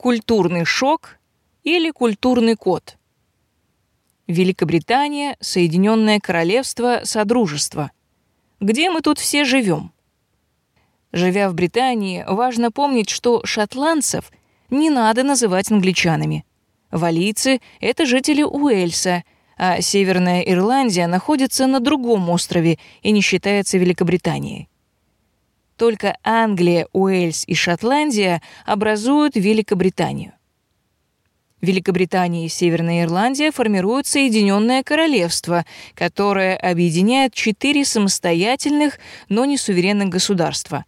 культурный шок или культурный код. Великобритания, Соединенное Королевство, Содружество. Где мы тут все живем? Живя в Британии, важно помнить, что шотландцев не надо называть англичанами. Валийцы — это жители Уэльса, а Северная Ирландия находится на другом острове и не считается Великобританией. Только Англия, Уэльс и Шотландия образуют Великобританию. Великобритания и Северная Ирландия формируют Соединенное Королевство, которое объединяет четыре самостоятельных, но не суверенных государства.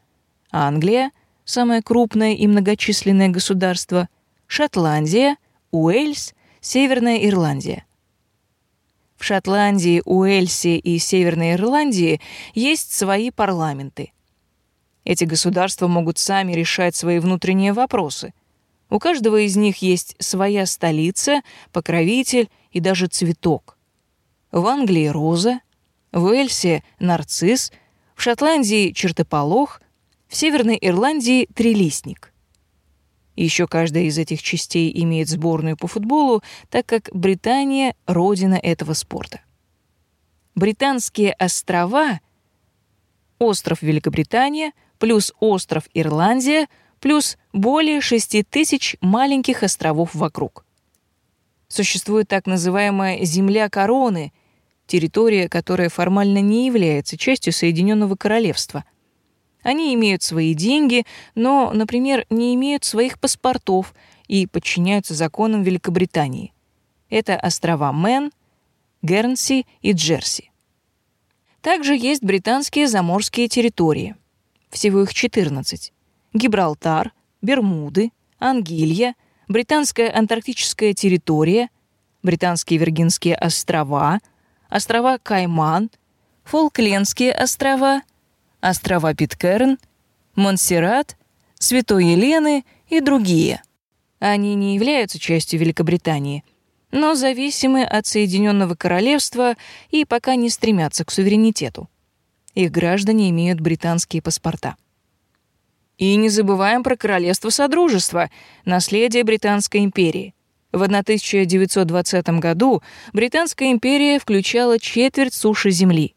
Англия – самое крупное и многочисленное государство, Шотландия, Уэльс, Северная Ирландия. В Шотландии, Уэльсе и Северной Ирландии есть свои парламенты. Эти государства могут сами решать свои внутренние вопросы – у каждого из них есть своя столица, покровитель и даже цветок. В Англии роза, в Эльсе нарцисс, в Шотландии чертополох, в Северной Ирландии трилистник. Еще каждая из этих частей имеет сборную по футболу, так как Британия — родина этого спорта. Британские острова — остров Великобритания плюс остров Ирландия — плюс более 6 тысяч маленьких островов вокруг. Существует так называемая «земля короны», территория, которая формально не является частью Соединенного Королевства. Они имеют свои деньги, но, например, не имеют своих паспортов и подчиняются законам Великобритании. Это острова Мэн, Гернси и Джерси. Также есть британские заморские территории. Всего их 14. Гибралтар, Бермуды, Ангилья, Британская антарктическая территория, Британские Виргинские острова, острова Кайман, Фолклендские острова, острова Питкерн, Монсеррат, Святой Елены и другие. Они не являются частью Великобритании, но зависимы от Соединенного Королевства и пока не стремятся к суверенитету. Их граждане имеют британские паспорта. И не забываем про королевство Содружества, наследие Британской империи. В 1920 году Британская империя включала четверть суши земли.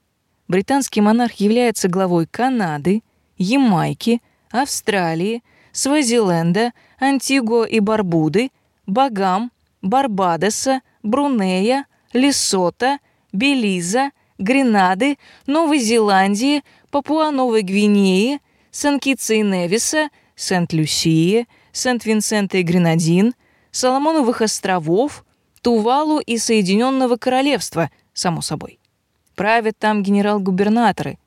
Британский монарх является главой Канады, Ямайки, Австралии, Свазиленда, Антигуа и Барбуды, Багам, Барбадоса, Брунея, Лесота, Белиза, Гренады, Новой Зеландии, Папуа-Новой Гвинеи, Сан-Китса и Невиса, Сент-Люсия, Сент-Винсента и Гренадин, Соломоновых островов, Тувалу и Соединенного Королевства, само собой. Правят там генерал-губернаторы.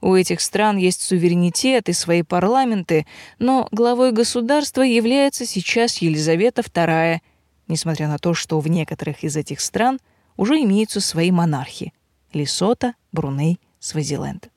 У этих стран есть суверенитет и свои парламенты, но главой государства является сейчас Елизавета II, несмотря на то, что в некоторых из этих стран уже имеются свои монархи — Лесото, Бруней, Свазиленд.